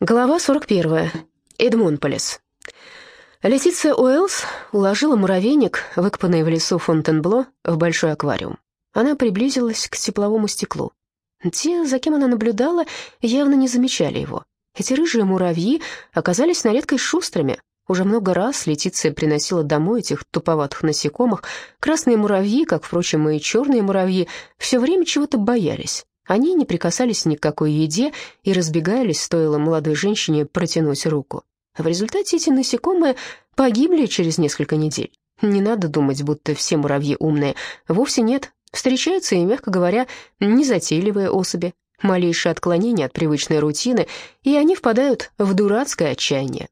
Глава 41. Эдмонполис. Летиция Уэллс уложила муравейник, выкопанный в лесу Фонтенбло, в большой аквариум. Она приблизилась к тепловому стеклу. Те, за кем она наблюдала, явно не замечали его. Эти рыжие муравьи оказались на редкость шустрыми. Уже много раз Летиция приносила домой этих туповатых насекомых. Красные муравьи, как, впрочем, и черные муравьи, все время чего-то боялись. Они не прикасались ни к какой еде и разбегались, стоило молодой женщине протянуть руку. В результате эти насекомые погибли через несколько недель. Не надо думать, будто все муравьи умные. Вовсе нет. Встречаются и, мягко говоря, незатейливые особи. Малейшее отклонение от привычной рутины, и они впадают в дурацкое отчаяние.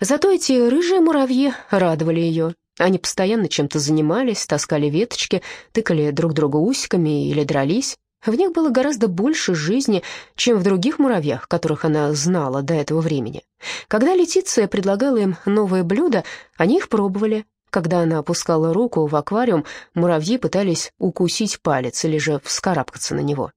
Зато эти рыжие муравьи радовали ее. Они постоянно чем-то занимались, таскали веточки, тыкали друг друга усиками или дрались. В них было гораздо больше жизни, чем в других муравьях, которых она знала до этого времени. Когда Летиция предлагала им новые блюда, они их пробовали. Когда она опускала руку в аквариум, муравьи пытались укусить палец или же вскарабкаться на него.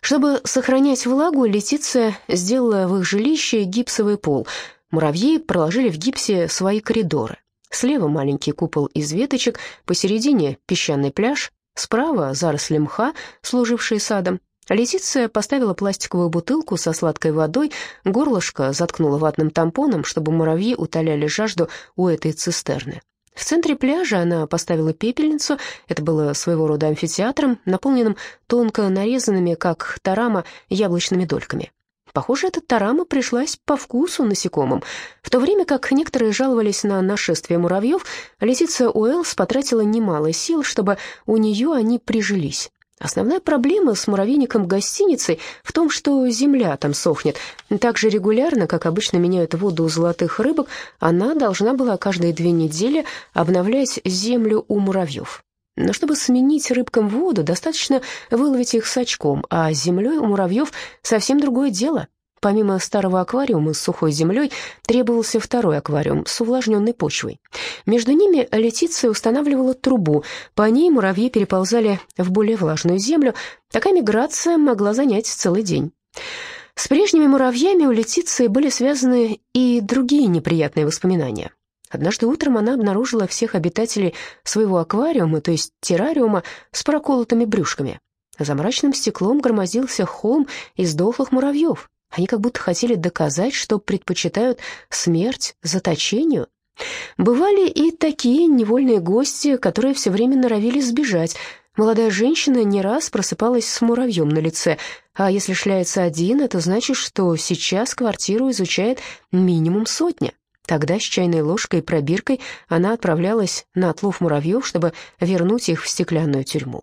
Чтобы сохранять влагу, Летиция сделала в их жилище гипсовый пол. Муравьи проложили в гипсе свои коридоры. Слева маленький купол из веточек, посередине песчаный пляж, Справа заросли мха, служившие садом. Летиция поставила пластиковую бутылку со сладкой водой, горлышко заткнула ватным тампоном, чтобы муравьи утоляли жажду у этой цистерны. В центре пляжа она поставила пепельницу, это было своего рода амфитеатром, наполненным тонко нарезанными, как тарама, яблочными дольками. Похоже, эта тарама пришлась по вкусу насекомым. В то время как некоторые жаловались на нашествие муравьев, Летиция Уэллс потратила немало сил, чтобы у нее они прижились. Основная проблема с муравейником гостиницей в том, что земля там сохнет. Так же регулярно, как обычно меняют воду у золотых рыбок, она должна была каждые две недели обновлять землю у муравьев. Но чтобы сменить рыбкам воду, достаточно выловить их с очком, а с землей у муравьев совсем другое дело. Помимо старого аквариума с сухой землей, требовался второй аквариум с увлажненной почвой. Между ними Летиция устанавливала трубу, по ней муравьи переползали в более влажную землю. Такая миграция могла занять целый день. С прежними муравьями у Летиции были связаны и другие неприятные воспоминания. Однажды утром она обнаружила всех обитателей своего аквариума, то есть террариума, с проколотыми брюшками. За мрачным стеклом громоздился холм из дохлых муравьев. Они как будто хотели доказать, что предпочитают смерть заточению. Бывали и такие невольные гости, которые все время норовили сбежать. Молодая женщина не раз просыпалась с муравьем на лице, а если шляется один, это значит, что сейчас квартиру изучает минимум сотня. Тогда с чайной ложкой и пробиркой она отправлялась на отлов муравьев, чтобы вернуть их в стеклянную тюрьму.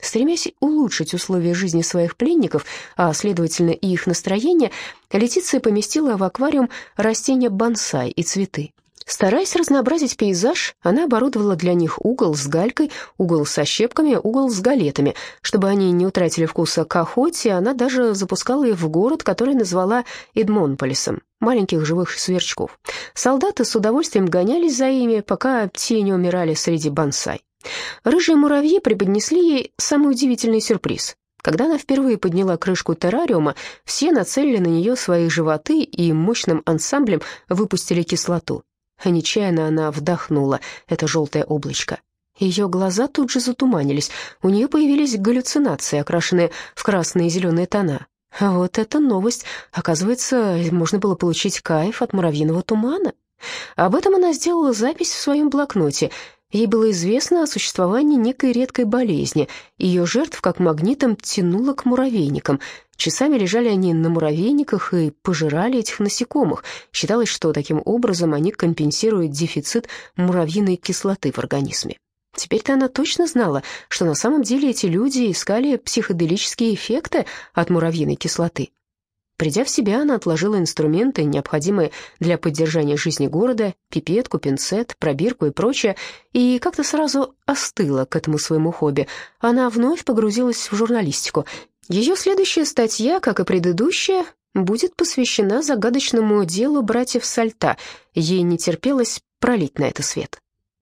Стремясь улучшить условия жизни своих пленников, а, следовательно, и их настроение, Летиция поместила в аквариум растения бонсай и цветы. Стараясь разнообразить пейзаж, она оборудовала для них угол с галькой, угол со щепками, угол с галетами. Чтобы они не утратили вкуса к охоте, она даже запускала их в город, который назвала Эдмонполисом, маленьких живых сверчков. Солдаты с удовольствием гонялись за ими, пока те не умирали среди бонсай. Рыжие муравьи преподнесли ей самый удивительный сюрприз. Когда она впервые подняла крышку террариума, все нацелили на нее свои животы и мощным ансамблем выпустили кислоту. Нечаянно она вдохнула это желтое облачко. Ее глаза тут же затуманились, у нее появились галлюцинации, окрашенные в красные и зеленые тона. Вот эта новость. Оказывается, можно было получить кайф от муравьиного тумана. Об этом она сделала запись в своем блокноте. Ей было известно о существовании некой редкой болезни. Ее жертв как магнитом тянуло к муравейникам. Часами лежали они на муравейниках и пожирали этих насекомых. Считалось, что таким образом они компенсируют дефицит муравьиной кислоты в организме. Теперь-то она точно знала, что на самом деле эти люди искали психоделические эффекты от муравьиной кислоты. Придя в себя, она отложила инструменты, необходимые для поддержания жизни города, пипетку, пинцет, пробирку и прочее, и как-то сразу остыла к этому своему хобби. Она вновь погрузилась в журналистику. Ее следующая статья, как и предыдущая, будет посвящена загадочному делу братьев Сальта. Ей не терпелось пролить на это свет.